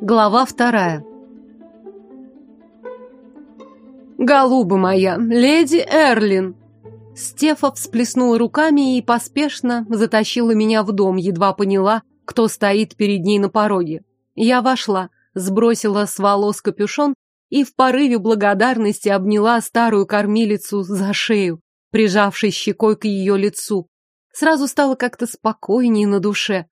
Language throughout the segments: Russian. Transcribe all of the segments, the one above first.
Глава вторая. «Голуба моя, леди Эрлин!» Стефа всплеснула руками и поспешно затащила меня в дом, едва поняла, кто стоит перед ней на пороге. Я вошла, сбросила с волос капюшон и в порыве благодарности обняла старую кормилицу за шею, прижавшись щекой к ее лицу. Сразу стало как-то спокойнее на душе.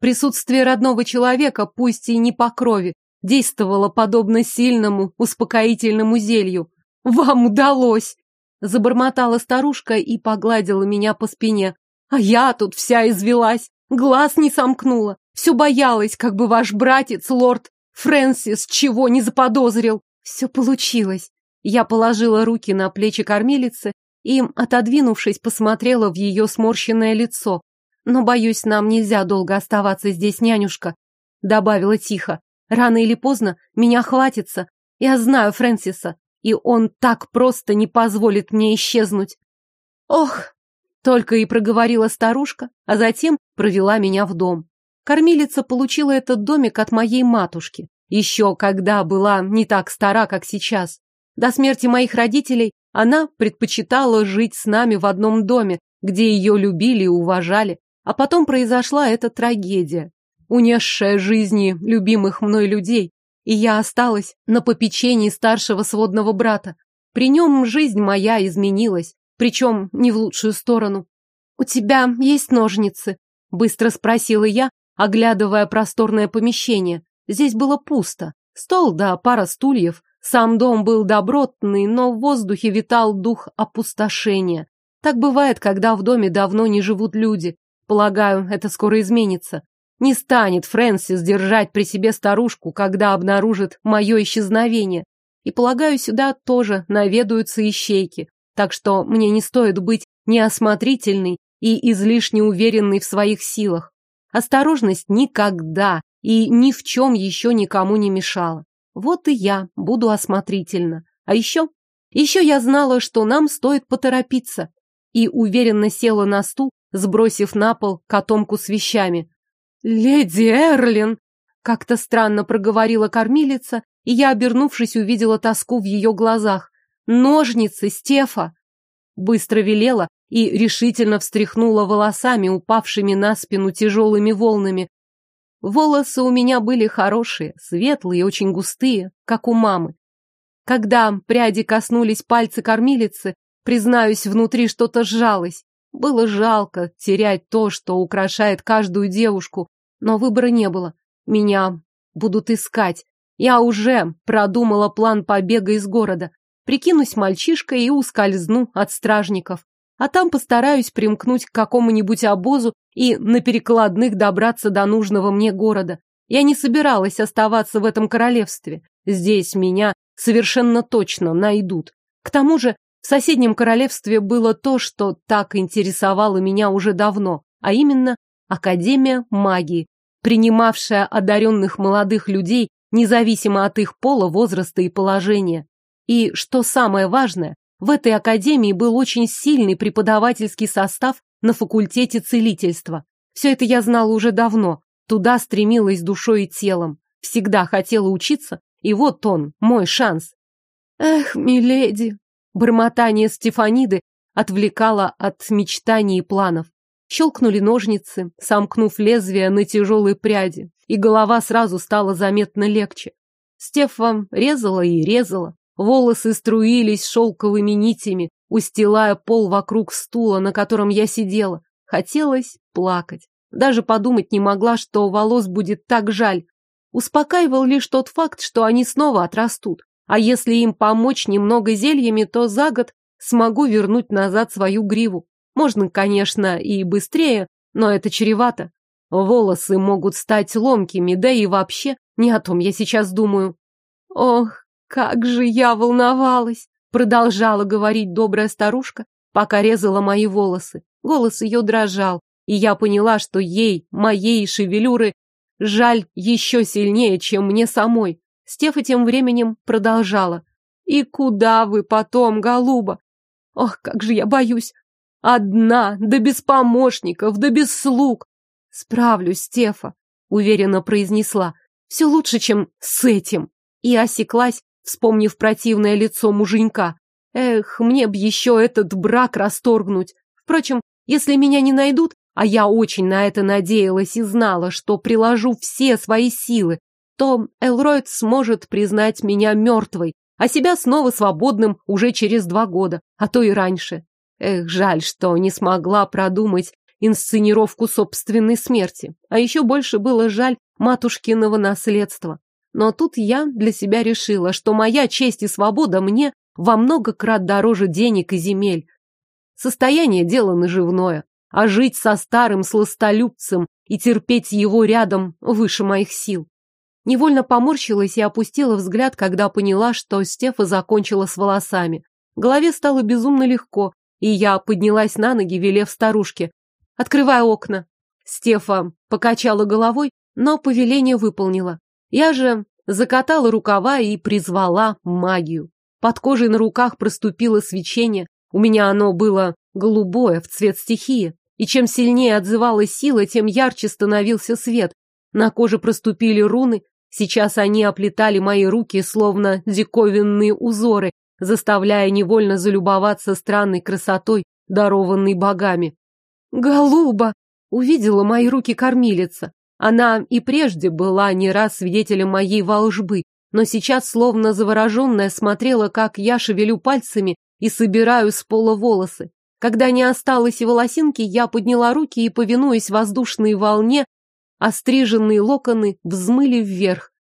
Присутствие родного человека, пусть и не по крови, действовало подобно сильному успокоительному зелью. «Вам удалось!» Забормотала старушка и погладила меня по спине. А я тут вся извелась, глаз не сомкнула. Все боялась, как бы ваш братец, лорд Фрэнсис, чего не заподозрил. Все получилось. Я положила руки на плечи кормилицы и, отодвинувшись, посмотрела в ее сморщенное лицо. Но, боюсь, нам нельзя долго оставаться здесь, нянюшка, добавила тихо. Рано или поздно меня хватится. Я знаю Фрэнсиса, и он так просто не позволит мне исчезнуть. Ох, только и проговорила старушка, а затем провела меня в дом. Кормилица получила этот домик от моей матушки, еще когда была не так стара, как сейчас. До смерти моих родителей она предпочитала жить с нами в одном доме, где ее любили и уважали. А потом произошла эта трагедия, унесшая жизни любимых мной людей, и я осталась на попечении старшего сводного брата. При нем жизнь моя изменилась, причем не в лучшую сторону. «У тебя есть ножницы?» — быстро спросила я, оглядывая просторное помещение. Здесь было пусто. Стол да пара стульев. Сам дом был добротный, но в воздухе витал дух опустошения. Так бывает, когда в доме давно не живут люди. Полагаю, это скоро изменится. Не станет Фрэнсис держать при себе старушку, когда обнаружит мое исчезновение. И, полагаю, сюда тоже наведаются ищейки. Так что мне не стоит быть неосмотрительной и излишне уверенной в своих силах. Осторожность никогда и ни в чем еще никому не мешала. Вот и я буду осмотрительна. А еще... Еще я знала, что нам стоит поторопиться. И уверенно села на стул, сбросив на пол котомку с вещами. «Леди Эрлин!» Как-то странно проговорила кормилица, и я, обернувшись, увидела тоску в ее глазах. «Ножницы, Стефа!» Быстро велела и решительно встряхнула волосами, упавшими на спину тяжелыми волнами. Волосы у меня были хорошие, светлые, очень густые, как у мамы. Когда пряди коснулись пальцы кормилицы, признаюсь, внутри что-то сжалось. Было жалко терять то, что украшает каждую девушку, но выбора не было. Меня будут искать. Я уже продумала план побега из города. Прикинусь мальчишкой и ускользну от стражников. А там постараюсь примкнуть к какому-нибудь обозу и на перекладных добраться до нужного мне города. Я не собиралась оставаться в этом королевстве. Здесь меня совершенно точно найдут. К тому же в соседнем королевстве было то, что так интересовало меня уже давно, а именно Академия магии, принимавшая одаренных молодых людей независимо от их пола, возраста и положения. И, что самое важное, в этой академии был очень сильный преподавательский состав на факультете целительства. Все это я знала уже давно, туда стремилась душой и телом, всегда хотела учиться, и вот он, мой шанс. Эх, миледи, Бормотание Стефаниды отвлекало от мечтаний и планов. Щелкнули ножницы, сомкнув лезвие на тяжелой пряди, и голова сразу стала заметно легче. Стефа резала и резала. Волосы струились шелковыми нитями, устилая пол вокруг стула, на котором я сидела. Хотелось плакать. Даже подумать не могла, что волос будет так жаль. Успокаивал лишь тот факт, что они снова отрастут. А если им помочь немного зельями, то за год смогу вернуть назад свою гриву. Можно, конечно, и быстрее, но это чревато. Волосы могут стать ломкими, да и вообще не о том я сейчас думаю. Ох, как же я волновалась, продолжала говорить добрая старушка, пока резала мои волосы. Голос ее дрожал, и я поняла, что ей, моей шевелюры, жаль еще сильнее, чем мне самой. Стефа тем временем продолжала. «И куда вы потом, голуба? Ох, как же я боюсь! Одна, да без помощников, да без слуг! Справлюсь, Стефа. уверенно произнесла. Все лучше, чем с этим. И осеклась, вспомнив противное лицо муженька. Эх, мне б еще этот брак расторгнуть. Впрочем, если меня не найдут, а я очень на это надеялась и знала, что приложу все свои силы, то Элройд сможет признать меня мертвой, а себя снова свободным уже через два года, а то и раньше. Эх, жаль, что не смогла продумать инсценировку собственной смерти. А еще больше было жаль матушкиного наследства. Но тут я для себя решила, что моя честь и свобода мне во много крат дороже денег и земель. Состояние – дело наживное, а жить со старым сластолюбцем и терпеть его рядом выше моих сил. Невольно поморщилась и опустила взгляд, когда поняла, что Стефа закончила с волосами. Голове стало безумно легко, и я поднялась на ноги, велев старушке. «Открывай окна!» Стефа покачала головой, но повеление выполнила. Я же закатала рукава и призвала магию. Под кожей на руках проступило свечение. У меня оно было голубое, в цвет стихии. И чем сильнее отзывалась сила, тем ярче становился свет. На коже проступили руны. Сейчас они оплетали мои руки, словно диковинные узоры, заставляя невольно залюбоваться странной красотой, дарованной богами. «Голуба!» — увидела мои руки кормилица. Она и прежде была не раз свидетелем моей волжбы, но сейчас, словно завороженная, смотрела, как я шевелю пальцами и собираю с пола волосы. Когда не осталось и волосинки, я подняла руки и, повинуясь воздушной волне, остриженные локоны взмыли вверх.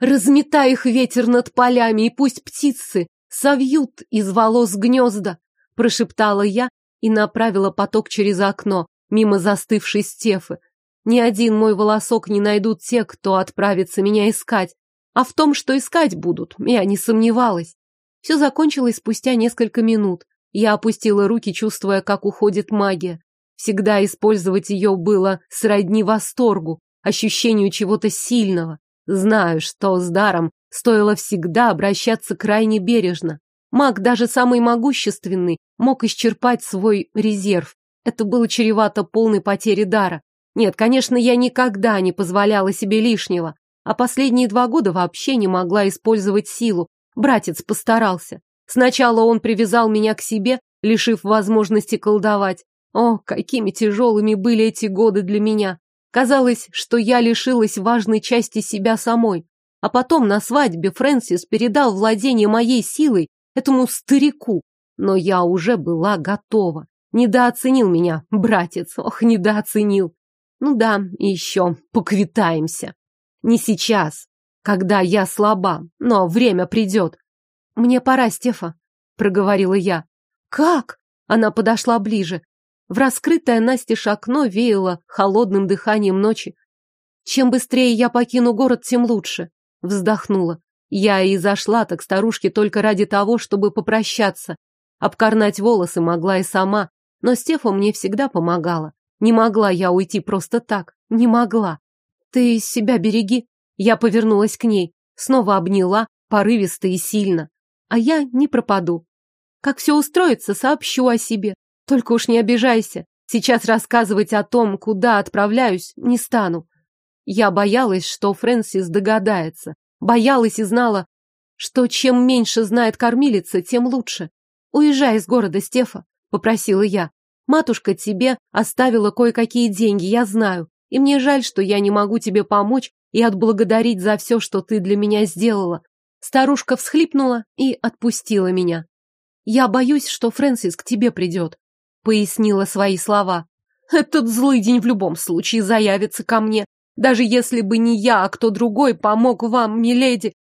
Разметай их ветер над полями, и пусть птицы совьют из волос гнезда, прошептала я и направила поток через окно, мимо застывшей Стефы. Ни один мой волосок не найдут те, кто отправится меня искать. А в том, что искать будут, я не сомневалась. Все закончилось спустя несколько минут. Я опустила руки, чувствуя, как уходит магия. Всегда использовать ее было сродни восторгу, ощущению чего-то сильного. Знаю, что с даром стоило всегда обращаться крайне бережно. Маг, даже самый могущественный, мог исчерпать свой резерв. Это было чревато полной потери дара. Нет, конечно, я никогда не позволяла себе лишнего, а последние два года вообще не могла использовать силу. Братец постарался. Сначала он привязал меня к себе, лишив возможности колдовать. О, какими тяжелыми были эти годы для меня. Казалось, что я лишилась важной части себя самой. А потом на свадьбе Фрэнсис передал владение моей силой этому старику. Но я уже была готова. Недооценил меня, братец, ох, недооценил. Ну да, и еще поквитаемся. Не сейчас, когда я слаба, но время придет. Мне пора, Стефа, проговорила я. Как? Она подошла ближе. В раскрытое настежь окно веяло холодным дыханием ночи. Чем быстрее я покину город, тем лучше. Вздохнула. Я и зашла так старушке только ради того, чтобы попрощаться. Обкорнать волосы могла и сама, но Стефа мне всегда помогала. Не могла я уйти просто так. Не могла. Ты себя береги. Я повернулась к ней. Снова обняла, порывисто и сильно. А я не пропаду. Как все устроится, сообщу о себе. Только уж не обижайся. Сейчас рассказывать о том, куда отправляюсь, не стану. Я боялась, что Фрэнсис догадается. Боялась и знала, что чем меньше знает кормилица, тем лучше. Уезжай из города, Стефа, попросила я. Матушка тебе оставила кое-какие деньги, я знаю. И мне жаль, что я не могу тебе помочь и отблагодарить за все, что ты для меня сделала. Старушка всхлипнула и отпустила меня. Я боюсь, что Фрэнсис к тебе придет, пояснила свои слова. Этот злый день в любом случае заявится ко мне, даже если бы не я, а кто другой помог вам, миледи.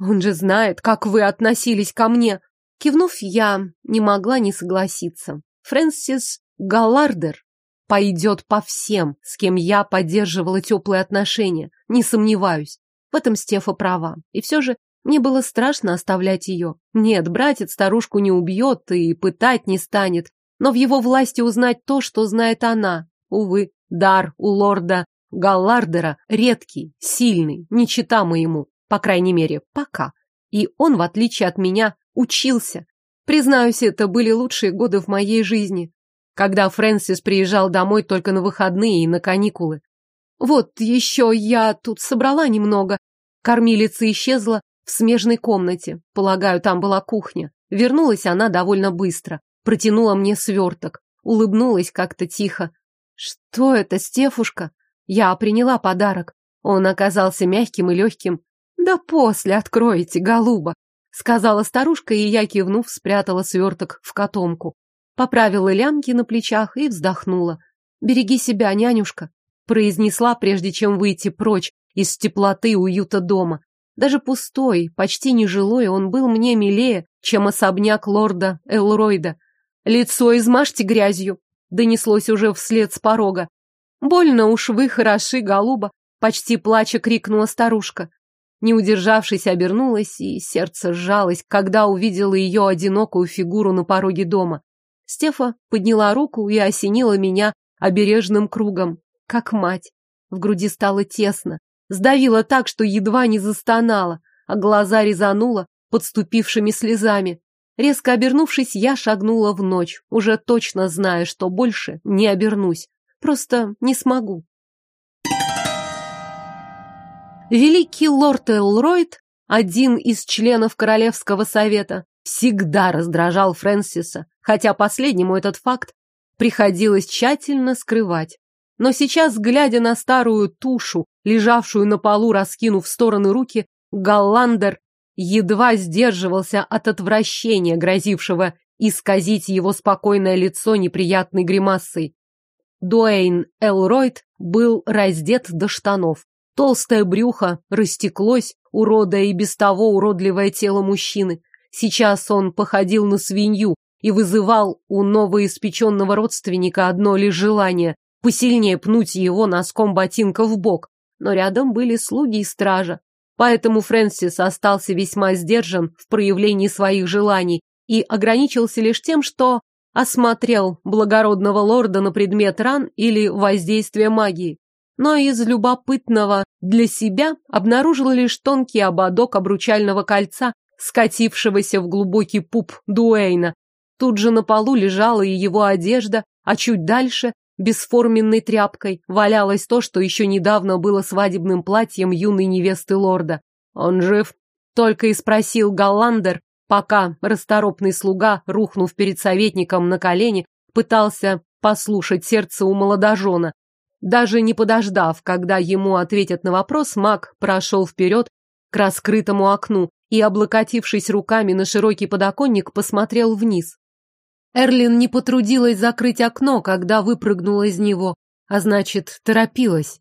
Он же знает, как вы относились ко мне. Кивнув, я не могла не согласиться. Фрэнсис Галлардер пойдет по всем, с кем я поддерживала теплые отношения, не сомневаюсь. В этом Стефа права. И все же мне было страшно оставлять ее. Нет, братец старушку не убьет и пытать не станет, но в его власти узнать то, что знает она. Увы, дар у лорда Галлардера редкий, сильный, не чита моему, по крайней мере, пока. И он, в отличие от меня, учился. Признаюсь, это были лучшие годы в моей жизни когда Фрэнсис приезжал домой только на выходные и на каникулы. Вот еще я тут собрала немного. Кормилица исчезла в смежной комнате. Полагаю, там была кухня. Вернулась она довольно быстро. Протянула мне сверток. Улыбнулась как-то тихо. Что это, Стефушка? Я приняла подарок. Он оказался мягким и легким. Да после откроете, голуба, сказала старушка, и я, кивнув, спрятала сверток в котомку. Поправила лямки на плечах и вздохнула. Береги себя, нянюшка, произнесла, прежде чем выйти прочь из теплоты уюта дома. Даже пустой, почти нежилой, он был мне милее, чем особняк лорда Элройда. Лицо измажьте грязью, донеслось уже вслед с порога. Больно уж вы хороши, голуба, почти плача крикнула старушка. Не удержавшись, обернулась, и сердце сжалось, когда увидела ее одинокую фигуру на пороге дома. Стефа подняла руку и осенила меня обережным кругом, как мать. В груди стало тесно, сдавила так, что едва не застонала, а глаза резанула подступившими слезами. Резко обернувшись, я шагнула в ночь, уже точно зная, что больше не обернусь. Просто не смогу. Великий лорд Элройд, один из членов Королевского совета, всегда раздражал Фрэнсиса, хотя последнему этот факт приходилось тщательно скрывать. Но сейчас, глядя на старую тушу, лежавшую на полу, раскинув в стороны руки, Галландер едва сдерживался от отвращения, грозившего исказить его спокойное лицо неприятной гримасой. Дуэйн Элройд был раздет до штанов. Толстое брюхо растеклось, уродая и без того уродливое тело мужчины. Сейчас он походил на свинью и вызывал у новоиспеченного родственника одно лишь желание – посильнее пнуть его носком ботинка в бок. Но рядом были слуги и стража. Поэтому Фрэнсис остался весьма сдержан в проявлении своих желаний и ограничился лишь тем, что осмотрел благородного лорда на предмет ран или воздействия магии но из любопытного для себя обнаружил лишь тонкий ободок обручального кольца, скатившегося в глубокий пуп Дуэйна. Тут же на полу лежала и его одежда, а чуть дальше, бесформенной тряпкой, валялось то, что еще недавно было свадебным платьем юной невесты лорда. «Он жив?» — только и спросил Галландер, пока расторопный слуга, рухнув перед советником на колени, пытался послушать сердце у молодожена, даже не подождав, когда ему ответят на вопрос, маг прошел вперед к раскрытому окну и, облокотившись руками на широкий подоконник, посмотрел вниз. Эрлин не потрудилась закрыть окно, когда выпрыгнула из него, а значит, торопилась.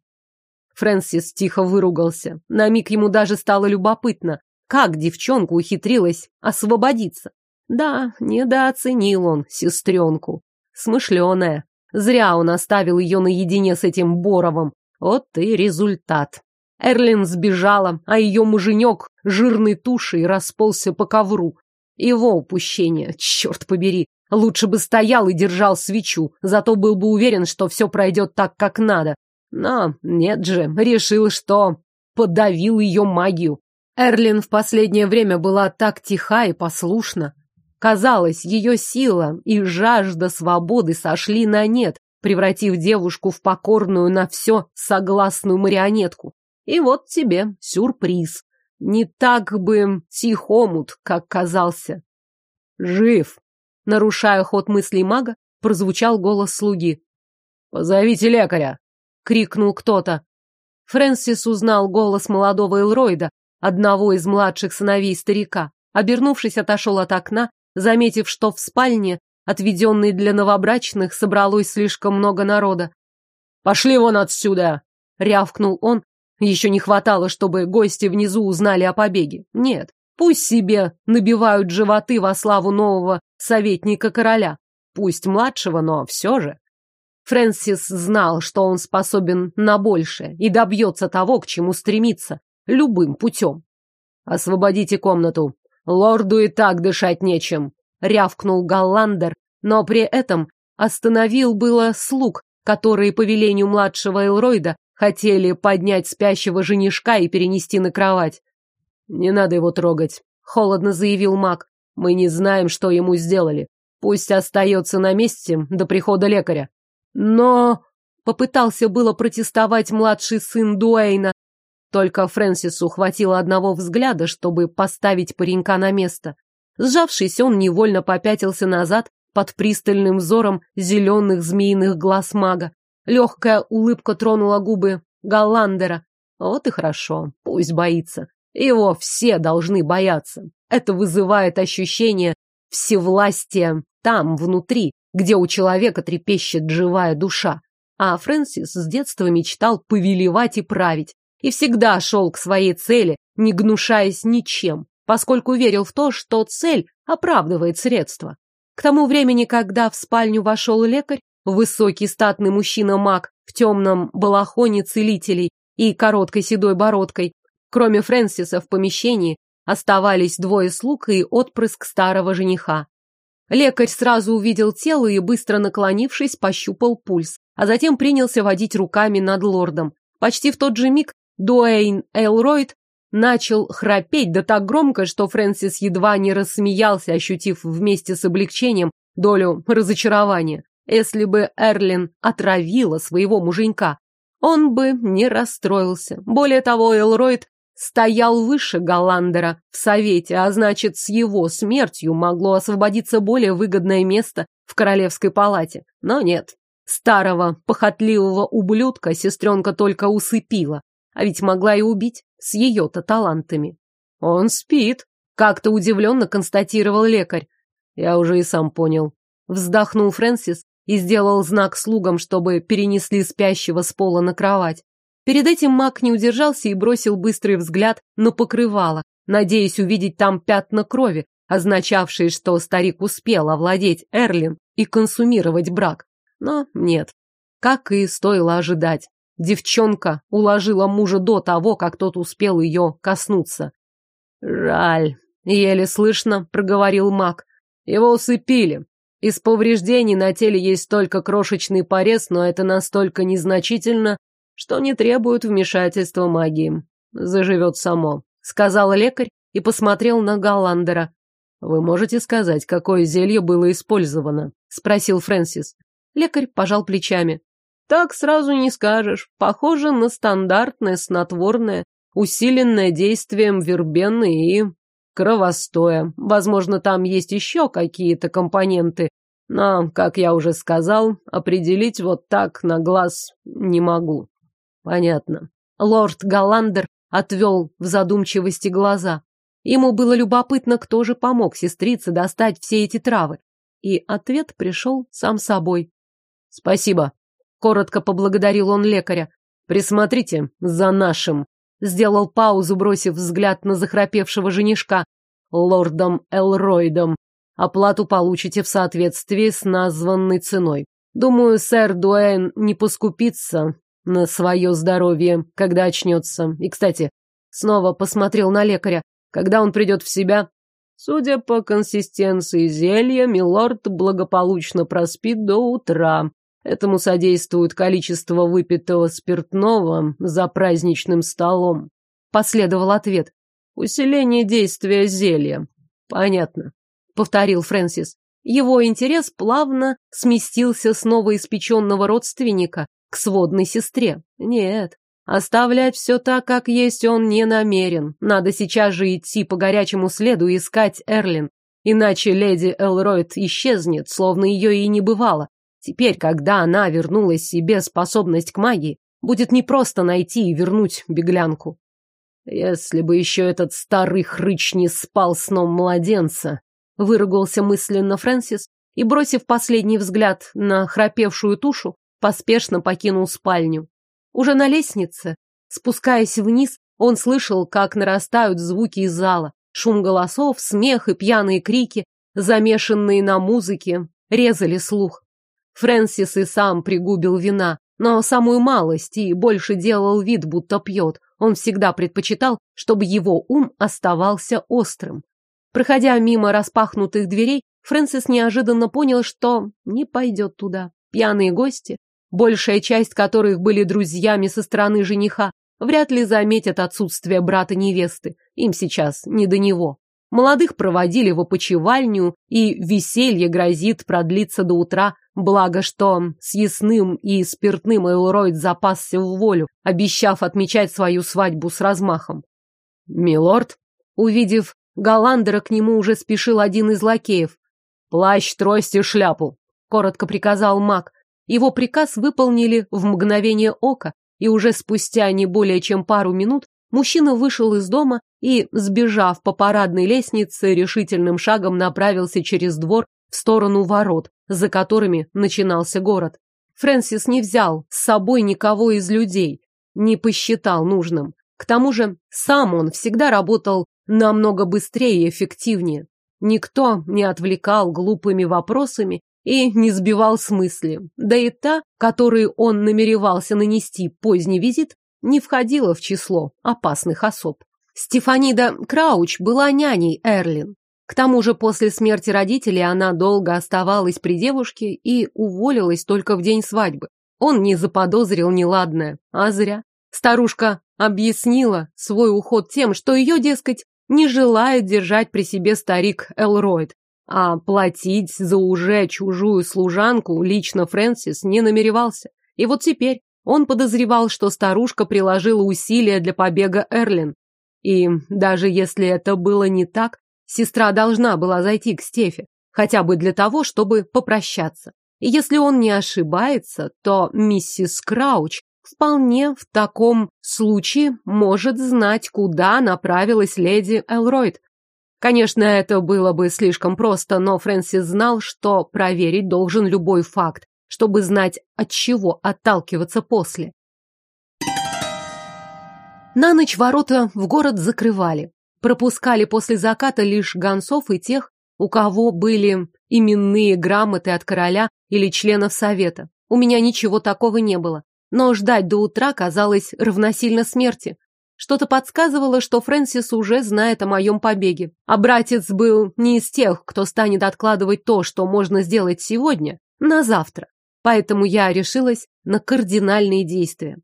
Фрэнсис тихо выругался. На миг ему даже стало любопытно, как девчонка ухитрилась освободиться. Да, недооценил он сестренку. Смышленая. Зря он оставил ее наедине с этим Боровым. Вот и результат. Эрлин сбежала, а ее муженек жирной тушей расползся по ковру. Его упущение, черт побери. Лучше бы стоял и держал свечу, зато был бы уверен, что все пройдет так, как надо. Но нет же, решил, что подавил ее магию. Эрлин в последнее время была так тиха и послушна. Казалось, ее сила и жажда свободы сошли на нет, превратив девушку в покорную на все согласную марионетку. И вот тебе сюрприз. Не так бы тихомут, как казался. Жив. Нарушая ход мыслей мага, прозвучал голос слуги. «Позовите лекаря!» — крикнул кто-то. Фрэнсис узнал голос молодого Элройда, одного из младших сыновей старика. Обернувшись, отошел от окна заметив, что в спальне, отведенной для новобрачных, собралось слишком много народа. «Пошли вон отсюда!» — рявкнул он. Еще не хватало, чтобы гости внизу узнали о побеге. Нет, пусть себе набивают животы во славу нового советника короля. Пусть младшего, но все же. Фрэнсис знал, что он способен на большее и добьется того, к чему стремится, любым путем. «Освободите комнату», Лорду и так дышать нечем, рявкнул Галландер, но при этом остановил было слуг, которые по велению младшего Элройда хотели поднять спящего женишка и перенести на кровать. Не надо его трогать, холодно заявил маг. Мы не знаем, что ему сделали. Пусть остается на месте до прихода лекаря. Но Попытался было протестовать младший сын Дуэйна, только Фрэнсису хватило одного взгляда, чтобы поставить паренька на место. Сжавшись, он невольно попятился назад под пристальным взором зеленых змеиных глаз мага. Легкая улыбка тронула губы Галландера. Вот и хорошо, пусть боится. Его все должны бояться. Это вызывает ощущение всевластия там, внутри, где у человека трепещет живая душа. А Фрэнсис с детства мечтал повелевать и править. И всегда шел к своей цели, не гнушаясь ничем, поскольку верил в то, что цель оправдывает средства. К тому времени, когда в спальню вошел лекарь, высокий статный мужчина-маг в темном балахоне целителей и короткой седой бородкой, кроме Фрэнсиса в помещении оставались двое слуг и отпрыск старого жениха. Лекарь сразу увидел тело и, быстро наклонившись, пощупал пульс, а затем принялся водить руками над лордом. Почти в тот же миг Дуэйн Элройд начал храпеть да так громко, что Фрэнсис едва не рассмеялся, ощутив вместе с облегчением долю разочарования. Если бы Эрлин отравила своего муженька, он бы не расстроился. Более того, Элройд стоял выше Галландера в совете, а значит, с его смертью могло освободиться более выгодное место в королевской палате. Но нет. Старого, похотливого ублюдка сестренка только усыпила, а ведь могла и убить с ее-то талантами. Он спит, как-то удивленно констатировал лекарь. Я уже и сам понял. Вздохнул Фрэнсис и сделал знак слугам, чтобы перенесли спящего с пола на кровать. Перед этим маг не удержался и бросил быстрый взгляд на покрывало, надеясь увидеть там пятна крови, означавшие, что старик успел овладеть Эрлин и консумировать брак. Но нет, как и стоило ожидать. Девчонка уложила мужа до того, как тот успел ее коснуться. «Жаль», — еле слышно проговорил маг. «Его усыпили. Из повреждений на теле есть только крошечный порез, но это настолько незначительно, что не требует вмешательства магии. Заживет само, сказал лекарь и посмотрел на Галландера. Вы можете сказать, какое зелье было использовано? спросил Фрэнсис. Лекарь пожал плечами. Так сразу не скажешь. Похоже на стандартное снотворное, усиленное действием вербены и кровостоя. Возможно, там есть еще какие-то компоненты, но, как я уже сказал, определить вот так на глаз не могу. Понятно. Лорд Галландер отвел в задумчивости глаза. Ему было любопытно, кто же помог сестрице достать все эти травы. И ответ пришел сам собой. «Спасибо», — коротко поблагодарил он лекаря. «Присмотрите за нашим», — сделал паузу, бросив взгляд на захрапевшего женишка, лордом Элройдом. «Оплату получите в соответствии с названной ценой. Думаю, сэр Дуэйн не поскупится на свое здоровье, когда очнется. И, кстати, снова посмотрел на лекаря. Когда он придет в себя, судя по консистенции зелья, милорд благополучно проспит до утра. Этому содействует количество выпитого спиртного за праздничным столом. Последовал ответ. Усиление действия зелья. Понятно, повторил Фрэнсис. Его интерес плавно сместился с новоиспеченного родственника к сводной сестре. Нет, оставлять все так, как есть, он не намерен. Надо сейчас же идти по горячему следу и искать Эрлин. Иначе леди Элройд исчезнет, словно ее и не бывало. Теперь, когда она вернулась себе способность к магии, будет непросто найти и вернуть беглянку. Если бы еще этот старый хрыч не спал сном младенца, выругался мысленно Фрэнсис и, бросив последний взгляд на храпевшую тушу, поспешно покинул спальню. Уже на лестнице, спускаясь вниз, он слышал, как нарастают звуки из зала. Шум голосов, смех и пьяные крики, замешанные на музыке, резали слух. Фрэнсис и сам пригубил вина, но самую малость и больше делал вид, будто пьет. Он всегда предпочитал, чтобы его ум оставался острым. Проходя мимо распахнутых дверей, Фрэнсис неожиданно понял, что не пойдет туда. Пьяные гости, большая часть которых были друзьями со стороны жениха, вряд ли заметят отсутствие брата невесты. Им сейчас не до него. Молодых проводили в опочивальню, и веселье грозит продлиться до утра, благо что с ясным и спиртным Элройд запасся в волю, обещав отмечать свою свадьбу с размахом. «Милорд», увидев Голландера, к нему уже спешил один из лакеев. «Плащ, трость и шляпу», — коротко приказал маг. Его приказ выполнили в мгновение ока, и уже спустя не более чем пару минут мужчина вышел из дома и, сбежав по парадной лестнице, решительным шагом направился через двор в сторону ворот, за которыми начинался город. Фрэнсис не взял с собой никого из людей, не посчитал нужным. К тому же сам он всегда работал намного быстрее и эффективнее. Никто не отвлекал глупыми вопросами и не сбивал с мысли. Да и та, которой он намеревался нанести поздний визит, не входила в число опасных особ. Стефанида Крауч была няней Эрлин. К тому же после смерти родителей она долго оставалась при девушке и уволилась только в день свадьбы. Он не заподозрил неладное, а зря. Старушка объяснила свой уход тем, что ее, дескать, не желает держать при себе старик Элройд, а платить за уже чужую служанку лично Фрэнсис не намеревался. И вот теперь он подозревал, что старушка приложила усилия для побега Эрлин. И даже если это было не так, сестра должна была зайти к Стефе, хотя бы для того, чтобы попрощаться. И если он не ошибается, то миссис Крауч вполне в таком случае может знать, куда направилась леди Элройд. Конечно, это было бы слишком просто, но Фрэнсис знал, что проверить должен любой факт, чтобы знать, от чего отталкиваться после. На ночь ворота в город закрывали. Пропускали после заката лишь гонцов и тех, у кого были именные грамоты от короля или членов совета. У меня ничего такого не было. Но ждать до утра казалось равносильно смерти. Что-то подсказывало, что Фрэнсис уже знает о моем побеге. А братец был не из тех, кто станет откладывать то, что можно сделать сегодня, на завтра. Поэтому я решилась на кардинальные действия.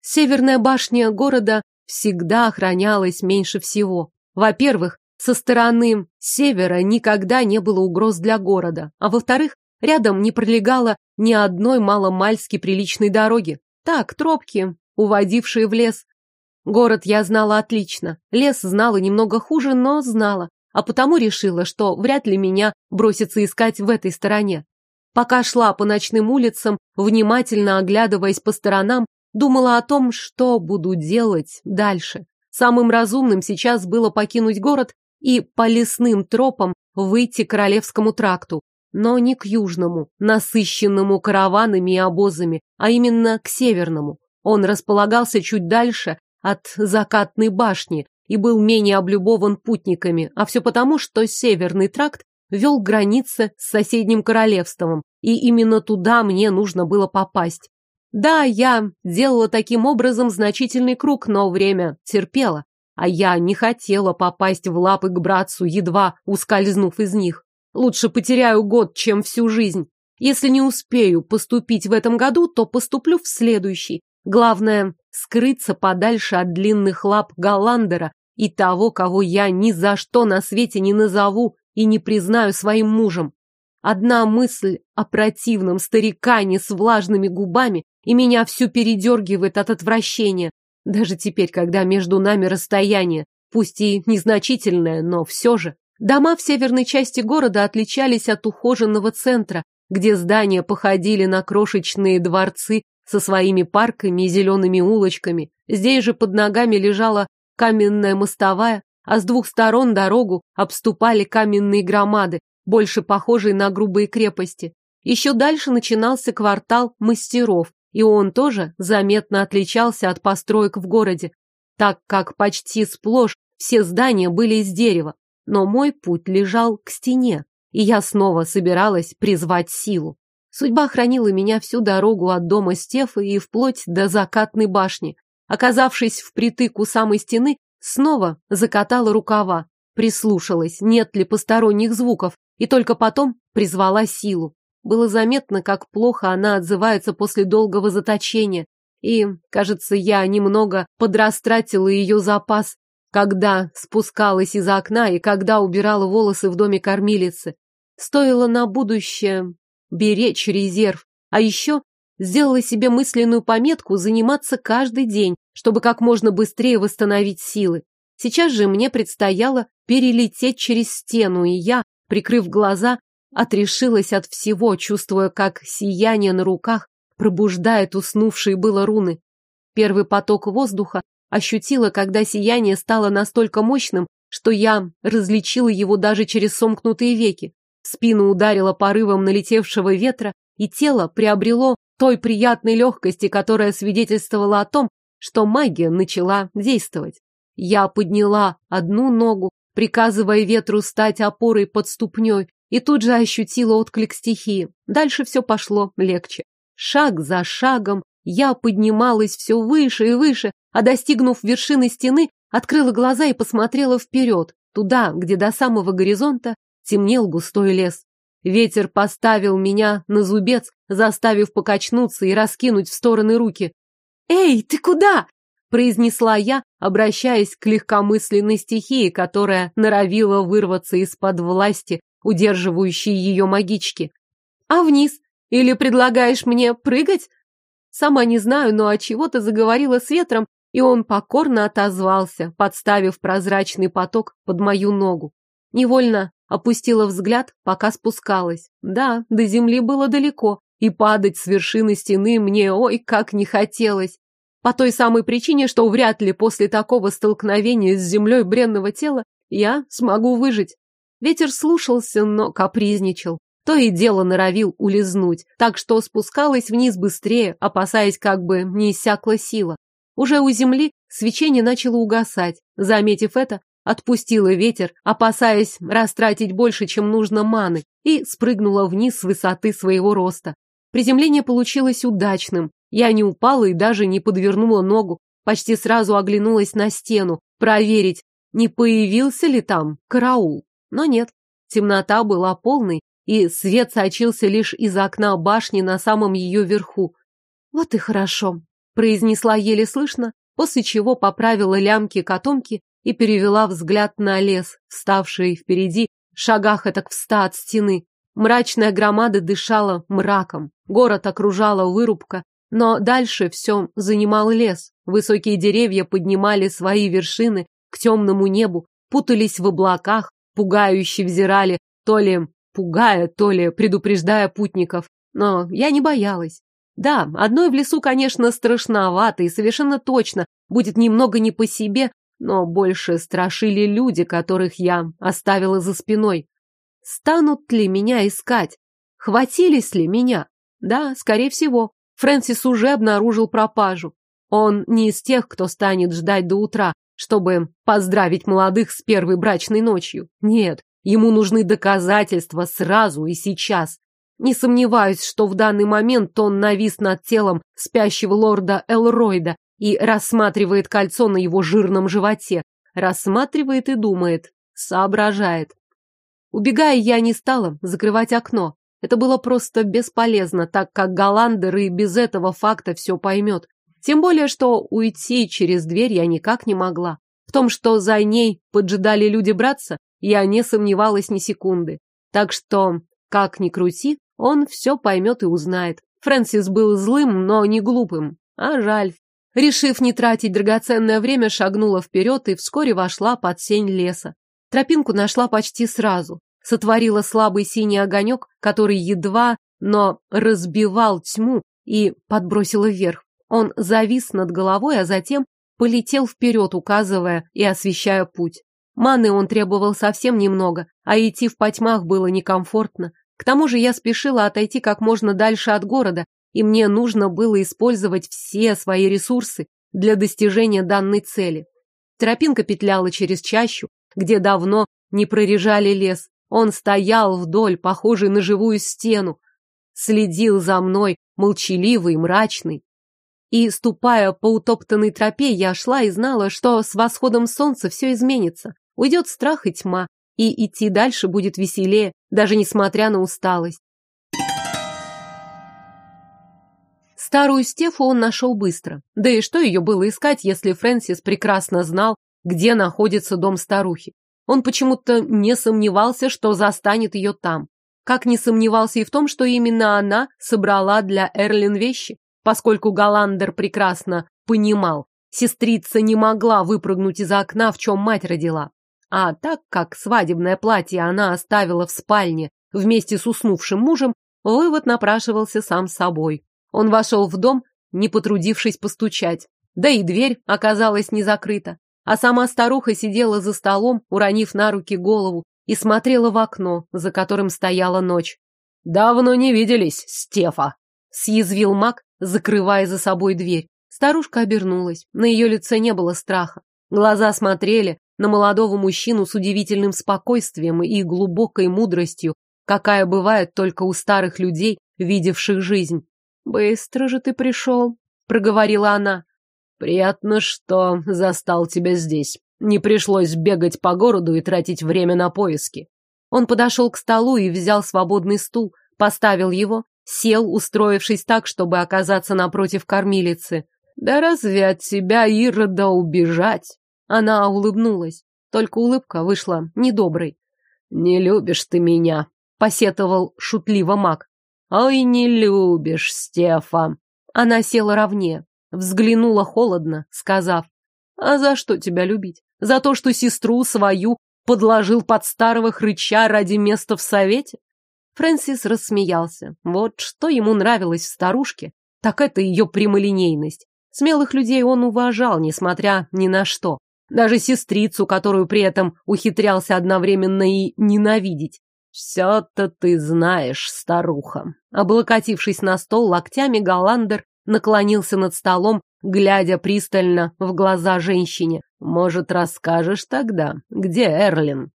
Северная башня города всегда охранялась меньше всего. Во-первых, со стороны севера никогда не было угроз для города, а во-вторых, Рядом не пролегало ни одной маломальски приличной дороги. Так, тропки, уводившие в лес. Город я знала отлично. Лес знала немного хуже, но знала. А потому решила, что вряд ли меня бросится искать в этой стороне. Пока шла по ночным улицам, внимательно оглядываясь по сторонам, думала о том, что буду делать дальше. Самым разумным сейчас было покинуть город и по лесным тропам выйти к Королевскому тракту но не к южному, насыщенному караванами и обозами, а именно к северному. Он располагался чуть дальше от закатной башни и был менее облюбован путниками, а все потому, что северный тракт вел границы с соседним королевством, и именно туда мне нужно было попасть. Да, я делала таким образом значительный круг, но время терпело, а я не хотела попасть в лапы к братцу, едва ускользнув из них. Лучше потеряю год, чем всю жизнь. Если не успею поступить в этом году, то поступлю в следующий. Главное — скрыться подальше от длинных лап Голландера и того, кого я ни за что на свете не назову и не признаю своим мужем. Одна мысль о противном старикане с влажными губами и меня всю передергивает от отвращения. Даже теперь, когда между нами расстояние, пусть и незначительное, но все же. Дома в северной части города отличались от ухоженного центра, где здания походили на крошечные дворцы со своими парками и зелеными улочками. Здесь же под ногами лежала каменная мостовая, а с двух сторон дорогу обступали каменные громады, больше похожие на грубые крепости. Еще дальше начинался квартал мастеров, и он тоже заметно отличался от построек в городе, так как почти сплошь все здания были из дерева но мой путь лежал к стене, и я снова собиралась призвать силу. Судьба хранила меня всю дорогу от дома Стефы и вплоть до закатной башни. Оказавшись впритык у самой стены, снова закатала рукава, прислушалась, нет ли посторонних звуков, и только потом призвала силу. Было заметно, как плохо она отзывается после долгого заточения, и, кажется, я немного подрастратила ее запас когда спускалась из окна и когда убирала волосы в доме кормилицы. Стоило на будущее беречь резерв, а еще сделала себе мысленную пометку заниматься каждый день, чтобы как можно быстрее восстановить силы. Сейчас же мне предстояло перелететь через стену, и я, прикрыв глаза, отрешилась от всего, чувствуя, как сияние на руках пробуждает уснувшие было руны. Первый поток воздуха ощутила, когда сияние стало настолько мощным, что я различила его даже через сомкнутые веки. В спину ударило порывом налетевшего ветра, и тело приобрело той приятной легкости, которая свидетельствовала о том, что магия начала действовать. Я подняла одну ногу, приказывая ветру стать опорой под ступней, и тут же ощутила отклик стихии. Дальше все пошло легче. Шаг за шагом я поднималась все выше и выше, а достигнув вершины стены, открыла глаза и посмотрела вперед, туда, где до самого горизонта темнел густой лес. Ветер поставил меня на зубец, заставив покачнуться и раскинуть в стороны руки. «Эй, ты куда?» – произнесла я, обращаясь к легкомысленной стихии, которая норовила вырваться из-под власти, удерживающей ее магички. «А вниз? Или предлагаешь мне прыгать?» Сама не знаю, но от чего то заговорила с ветром, и он покорно отозвался, подставив прозрачный поток под мою ногу. Невольно опустила взгляд, пока спускалась. Да, до земли было далеко, и падать с вершины стены мне ой как не хотелось. По той самой причине, что вряд ли после такого столкновения с землей бренного тела я смогу выжить. Ветер слушался, но капризничал то и дело норовил улизнуть, так что спускалась вниз быстрее, опасаясь, как бы не иссякла сила. Уже у земли свечение начало угасать. Заметив это, отпустила ветер, опасаясь растратить больше, чем нужно маны, и спрыгнула вниз с высоты своего роста. Приземление получилось удачным. Я не упала и даже не подвернула ногу. Почти сразу оглянулась на стену, проверить, не появился ли там караул. Но нет, темнота была полной, и свет сочился лишь из окна башни на самом ее верху. «Вот и хорошо», — произнесла еле слышно, после чего поправила лямки котомки и перевела взгляд на лес, ставший впереди, шагах этак в ста от стены. Мрачная громада дышала мраком, город окружала вырубка, но дальше все занимал лес. Высокие деревья поднимали свои вершины к темному небу, путались в облаках, пугающе взирали то ли пугая, то ли предупреждая путников. Но я не боялась. Да, одной в лесу, конечно, страшновато и совершенно точно будет немного не по себе, но больше страшили люди, которых я оставила за спиной. Станут ли меня искать? Хватились ли меня? Да, скорее всего. Фрэнсис уже обнаружил пропажу. Он не из тех, кто станет ждать до утра, чтобы поздравить молодых с первой брачной ночью. Нет, Ему нужны доказательства сразу и сейчас. Не сомневаюсь, что в данный момент он навис над телом спящего лорда Элройда и рассматривает кольцо на его жирном животе. Рассматривает и думает, соображает. Убегая, я не стала закрывать окно. Это было просто бесполезно, так как Голландер и без этого факта все поймет. Тем более, что уйти через дверь я никак не могла. В том, что за ней поджидали люди братца, я не сомневалась ни секунды. Так что, как ни крути, он все поймет и узнает. Фрэнсис был злым, но не глупым. А жаль. Решив не тратить драгоценное время, шагнула вперед и вскоре вошла под сень леса. Тропинку нашла почти сразу. Сотворила слабый синий огонек, который едва, но разбивал тьму и подбросила вверх. Он завис над головой, а затем полетел вперед, указывая и освещая путь. Маны он требовал совсем немного, а идти в потьмах было некомфортно. К тому же я спешила отойти как можно дальше от города, и мне нужно было использовать все свои ресурсы для достижения данной цели. Тропинка петляла через чащу, где давно не прорежали лес. Он стоял вдоль, похожий на живую стену, следил за мной, молчаливый, мрачный. И, ступая по утоптанной тропе, я шла и знала, что с восходом солнца все изменится. Уйдет страх и тьма, и идти дальше будет веселее, даже несмотря на усталость. Старую Стефу он нашел быстро. Да и что ее было искать, если Фрэнсис прекрасно знал, где находится дом старухи. Он почему-то не сомневался, что застанет ее там. Как не сомневался и в том, что именно она собрала для Эрлин вещи, поскольку Галандер прекрасно понимал, сестрица не могла выпрыгнуть из окна, в чем мать родила. А так как свадебное платье она оставила в спальне вместе с уснувшим мужем, вывод напрашивался сам собой. Он вошел в дом, не потрудившись постучать. Да и дверь оказалась не закрыта. А сама старуха сидела за столом, уронив на руки голову, и смотрела в окно, за которым стояла ночь. «Давно не виделись, Стефа!» — съязвил маг, закрывая за собой дверь. Старушка обернулась. На ее лице не было страха. Глаза смотрели на молодого мужчину с удивительным спокойствием и глубокой мудростью, какая бывает только у старых людей, видевших жизнь. «Быстро же ты пришел», — проговорила она. «Приятно, что застал тебя здесь. Не пришлось бегать по городу и тратить время на поиски». Он подошел к столу и взял свободный стул, поставил его, сел, устроившись так, чтобы оказаться напротив кормилицы. «Да разве от тебя, Ирода, убежать?» Она улыбнулась, только улыбка вышла недоброй. «Не любишь ты меня», — посетовал шутливо маг. «Ой, не любишь, Стефа!» Она села ровнее, взглянула холодно, сказав, «А за что тебя любить? За то, что сестру свою подложил под старого хрыча ради места в совете?» Фрэнсис рассмеялся. Вот что ему нравилось в старушке, так это ее прямолинейность. Смелых людей он уважал, несмотря ни на что. Даже сестрицу, которую при этом ухитрялся одновременно и ненавидеть. «Все-то ты знаешь, старуха». Облокотившись на стол локтями, Голландер наклонился над столом, глядя пристально в глаза женщине. «Может, расскажешь тогда, где Эрлин?»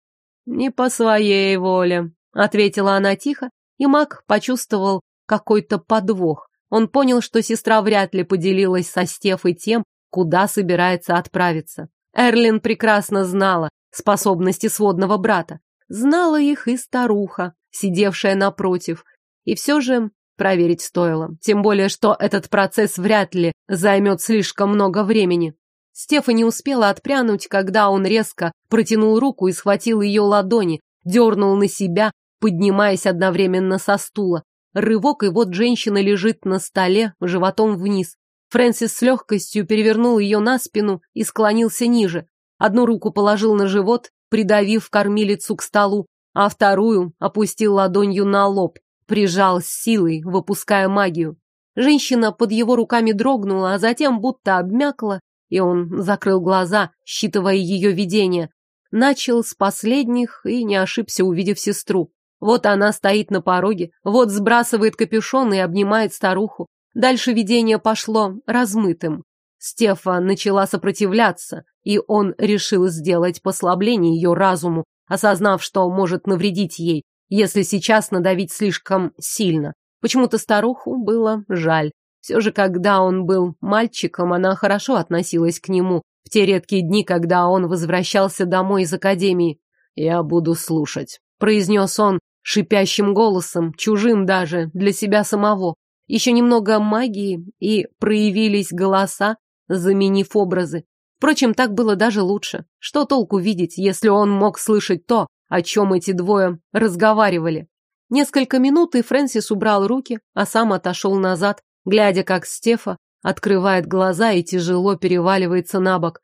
«Не по своей воле», — ответила она тихо, и маг почувствовал какой-то подвох. Он понял, что сестра вряд ли поделилась со Стефой тем, куда собирается отправиться. Эрлин прекрасно знала способности сводного брата. Знала их и старуха, сидевшая напротив. И все же проверить стоило. Тем более, что этот процесс вряд ли займет слишком много времени. Стефа не успела отпрянуть, когда он резко протянул руку и схватил ее ладони, дернул на себя, поднимаясь одновременно со стула. Рывок, и вот женщина лежит на столе, животом вниз. Фрэнсис с легкостью перевернул ее на спину и склонился ниже. Одну руку положил на живот, придавив кормилицу к столу, а вторую опустил ладонью на лоб, прижал с силой, выпуская магию. Женщина под его руками дрогнула, а затем будто обмякла, и он закрыл глаза, считывая ее видение. Начал с последних и не ошибся, увидев сестру. Вот она стоит на пороге, вот сбрасывает капюшон и обнимает старуху. Дальше видение пошло размытым. Стефа начала сопротивляться, и он решил сделать послабление ее разуму, осознав, что может навредить ей, если сейчас надавить слишком сильно. Почему-то старуху было жаль. Все же, когда он был мальчиком, она хорошо относилась к нему в те редкие дни, когда он возвращался домой из академии. «Я буду слушать», — произнес он шипящим голосом, чужим даже для себя самого. Еще немного магии, и проявились голоса, заменив образы. Впрочем, так было даже лучше. Что толку видеть, если он мог слышать то, о чем эти двое разговаривали? Несколько минут, и Фрэнсис убрал руки, а сам отошел назад, глядя, как Стефа открывает глаза и тяжело переваливается на бок.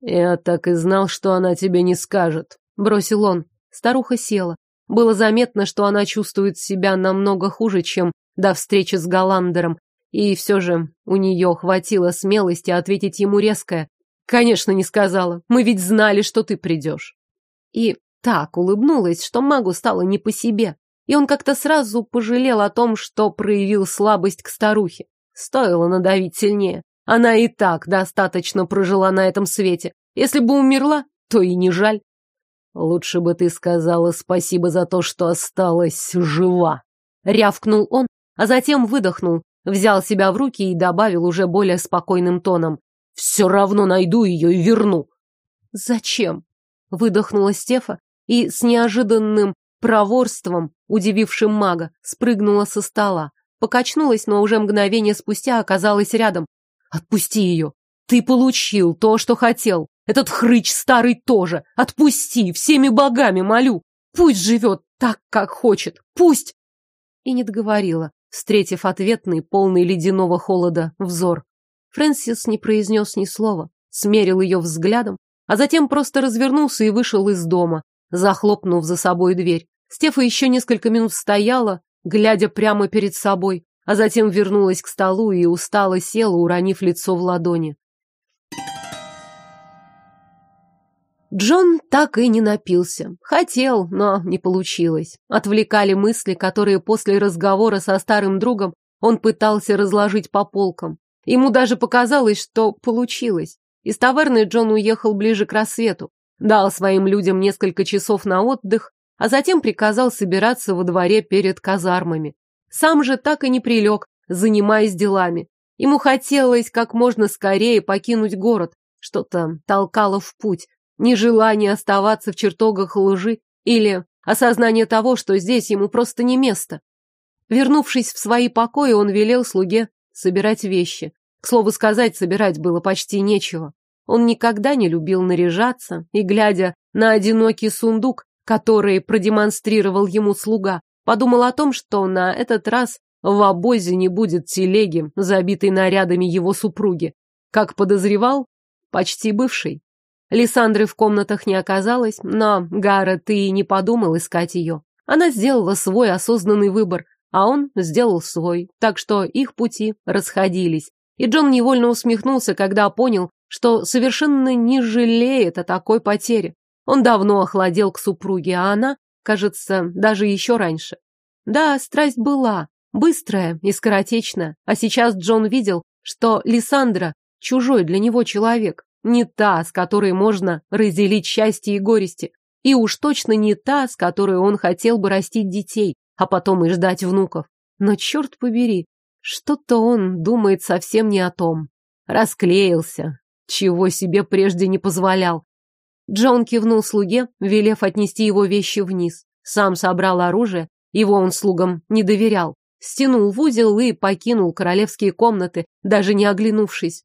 «Я так и знал, что она тебе не скажет», — бросил он. Старуха села. Было заметно, что она чувствует себя намного хуже, чем до встречи с Голландером, и все же у нее хватило смелости ответить ему резкое. «Конечно, не сказала. Мы ведь знали, что ты придешь». И так улыбнулась, что магу стало не по себе. И он как-то сразу пожалел о том, что проявил слабость к старухе. Стоило надавить сильнее. Она и так достаточно прожила на этом свете. Если бы умерла, то и не жаль. Лучше бы ты сказала спасибо за то, что осталась жива. Рявкнул он, а затем выдохнул, взял себя в руки и добавил уже более спокойным тоном. «Все равно найду ее и верну». «Зачем?» — выдохнула Стефа и с неожиданным проворством, удивившим мага, спрыгнула со стола. Покачнулась, но уже мгновение спустя оказалась рядом. «Отпусти ее! Ты получил то, что хотел! Этот хрыч старый тоже. Отпусти, всеми богами молю. Пусть живет так, как хочет. Пусть!» И не договорила, встретив ответный, полный ледяного холода, взор. Фрэнсис не произнес ни слова, смерил ее взглядом, а затем просто развернулся и вышел из дома, захлопнув за собой дверь. Стефа еще несколько минут стояла, глядя прямо перед собой, а затем вернулась к столу и устало села, уронив лицо в ладони. Джон так и не напился. Хотел, но не получилось. Отвлекали мысли, которые после разговора со старым другом он пытался разложить по полкам. Ему даже показалось, что получилось. Из таверны Джон уехал ближе к рассвету, дал своим людям несколько часов на отдых, а затем приказал собираться во дворе перед казармами. Сам же так и не прилег, занимаясь делами. Ему хотелось как можно скорее покинуть город, что-то толкало в путь, нежелание оставаться в чертогах лжи или осознание того, что здесь ему просто не место. Вернувшись в свои покои, он велел слуге собирать вещи. К слову сказать, собирать было почти нечего. Он никогда не любил наряжаться, и, глядя на одинокий сундук, который продемонстрировал ему слуга, подумал о том, что на этот раз в обозе не будет телеги, забитой нарядами его супруги. Как подозревал, почти бывший. Лиссандры в комнатах не оказалось, но Гаррет и не подумал искать ее. Она сделала свой осознанный выбор, а он сделал свой, так что их пути расходились. И Джон невольно усмехнулся, когда понял, что совершенно не жалеет о такой потере. Он давно охладел к супруге, а она, кажется, даже еще раньше. Да, страсть была, быстрая и скоротечная, а сейчас Джон видел, что Лиссандра – чужой для него человек, не та, с которой можно разделить счастье и горести. И уж точно не та, с которой он хотел бы растить детей, а потом и ждать внуков. Но черт побери, что-то он думает совсем не о том. Расклеился, чего себе прежде не позволял. Джон кивнул слуге, велев отнести его вещи вниз. Сам собрал оружие, его он слугам не доверял. Стянул в узел и покинул королевские комнаты, даже не оглянувшись.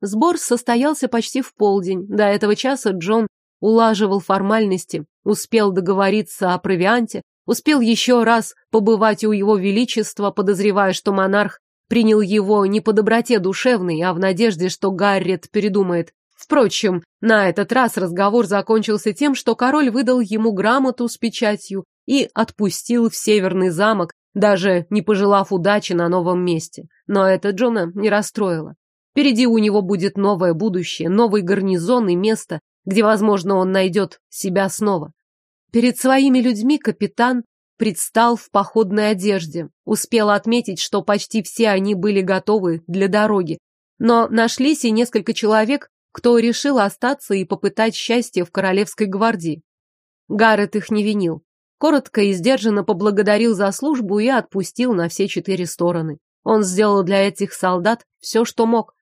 Сбор состоялся почти в полдень. До этого часа Джон улаживал формальности, успел договориться о провианте, успел еще раз побывать у его величества, подозревая, что монарх принял его не по доброте душевной, а в надежде, что Гаррет передумает. Впрочем, на этот раз разговор закончился тем, что король выдал ему грамоту с печатью и отпустил в северный замок, даже не пожелав удачи на новом месте. Но это Джона не расстроило. Впереди у него будет новое будущее, новый гарнизон и место, где, возможно, он найдет себя снова. Перед своими людьми капитан предстал в походной одежде. Успела отметить, что почти все они были готовы для дороги. Но нашлись и несколько человек, кто решил остаться и попытать счастье в Королевской гвардии. Гаррет их не винил. Коротко и сдержанно поблагодарил за службу и отпустил на все четыре стороны. Он сделал для этих солдат все, что мог.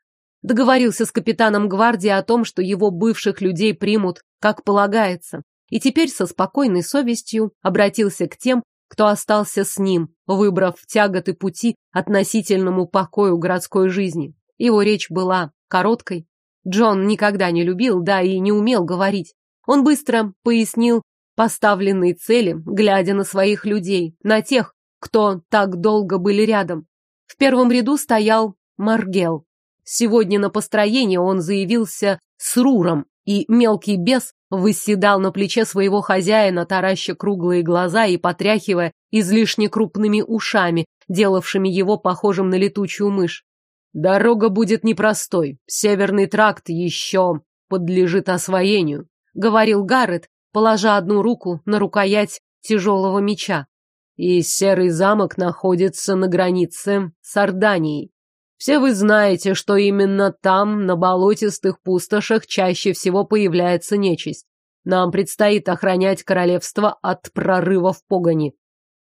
Договорился с капитаном гвардии о том, что его бывших людей примут, как полагается, и теперь со спокойной совестью обратился к тем, кто остался с ним, выбрав тяготы пути относительному покою городской жизни. Его речь была короткой. Джон никогда не любил, да и не умел говорить. Он быстро пояснил поставленные цели, глядя на своих людей, на тех, кто так долго были рядом. В первом ряду стоял Маргел, Сегодня на построение он заявился с Руром, и мелкий бес выседал на плече своего хозяина, тараща круглые глаза и потряхивая излишне крупными ушами, делавшими его похожим на летучую мышь. «Дорога будет непростой, северный тракт еще подлежит освоению», — говорил Гаррет, положа одну руку на рукоять тяжелого меча. «И серый замок находится на границе с Орданией. Все вы знаете, что именно там, на болотистых пустошах, чаще всего появляется нечисть. Нам предстоит охранять королевство от прорыва в погони.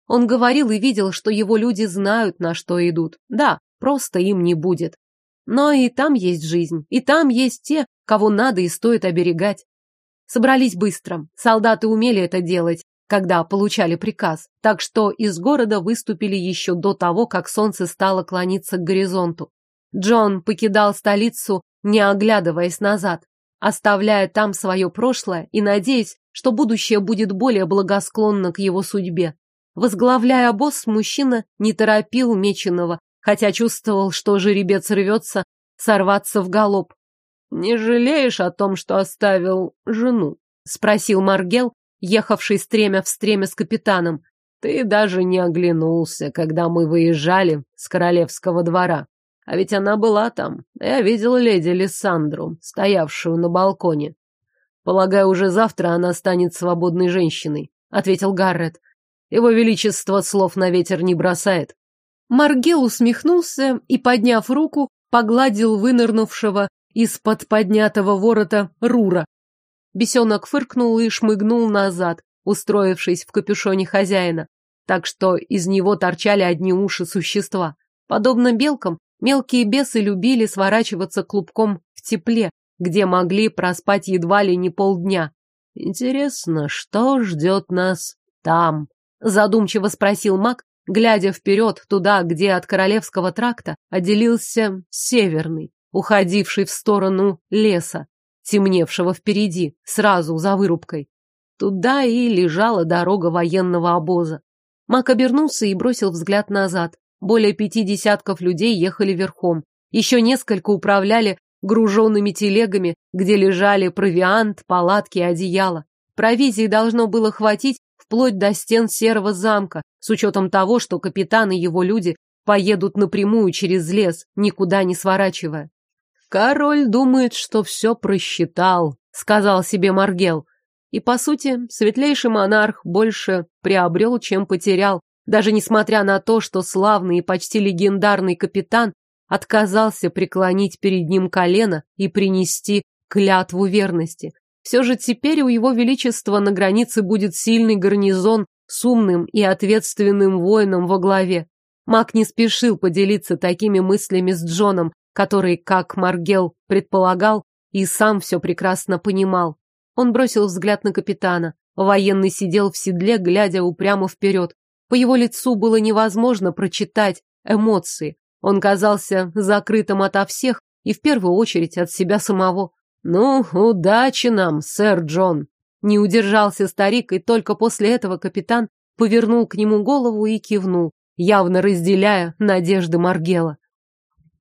Он говорил и видел, что его люди знают, на что идут. Да, просто им не будет. Но и там есть жизнь, и там есть те, кого надо и стоит оберегать. Собрались быстро. Солдаты умели это делать, когда получали приказ, так что из города выступили еще до того, как солнце стало клониться к горизонту. Джон покидал столицу, не оглядываясь назад. оставляя там свое прошлое и надеясь, что будущее будет более благосклонно к его судьбе. Возглавляя босс, мужчина не торопил меченого, хотя чувствовал, что жеребец рвется сорваться в галоп. «Не жалеешь о том, что оставил жену?» — спросил Маргел, ехавший стремя в стремя с капитаном. «Ты даже не оглянулся, когда мы выезжали с королевского двора. А ведь она была там. Я видел леди Лиссандру, стоявшую на балконе. Полагаю, уже завтра она станет свободной женщиной, ответил Гаррет. Его величество слов на ветер не бросает. Маргел усмехнулся и, подняв руку, погладил вынырнувшего из-под поднятого ворота Рура. Бесенок фыркнул и шмыгнул назад, устроившись в капюшоне хозяина, так что из него торчали одни уши существа. Подобно белкам, Мелкие бесы любили сворачиваться клубком в тепле, где могли проспать едва ли не полдня. «Интересно, что ждет нас там?» — задумчиво спросил маг, глядя вперед, туда, где от Королевского тракта отделился северный, уходивший в сторону леса, темневшего впереди, сразу за вырубкой. Туда и лежала дорога военного обоза. Мак обернулся и бросил взгляд назад. Более пяти десятков людей ехали верхом. Еще несколько управляли груженными телегами, где лежали провиант, палатки и одеяло. Провизии должно было хватить вплоть до стен серого замка, с учетом того, что капитан и его люди поедут напрямую через лес, никуда не сворачивая. «Король думает, что все просчитал», — сказал себе Маргел. И, по сути, светлейший монарх больше приобрел, чем потерял, даже несмотря на то, что славный и почти легендарный капитан отказался преклонить перед ним колено и принести клятву верности. Все же теперь у его величества на границе будет сильный гарнизон с умным и ответственным воином во главе. Мак не спешил поделиться такими мыслями с Джоном, который, как Маргел предполагал, и сам все прекрасно понимал. Он бросил взгляд на капитана. Военный сидел в седле, глядя упрямо вперед. По его лицу было невозможно прочитать эмоции. Он казался закрытым ото всех и в первую очередь от себя самого. «Ну, удачи нам, сэр Джон!» Не удержался старик, и только после этого капитан повернул к нему голову и кивнул, явно разделяя надежды Маргела.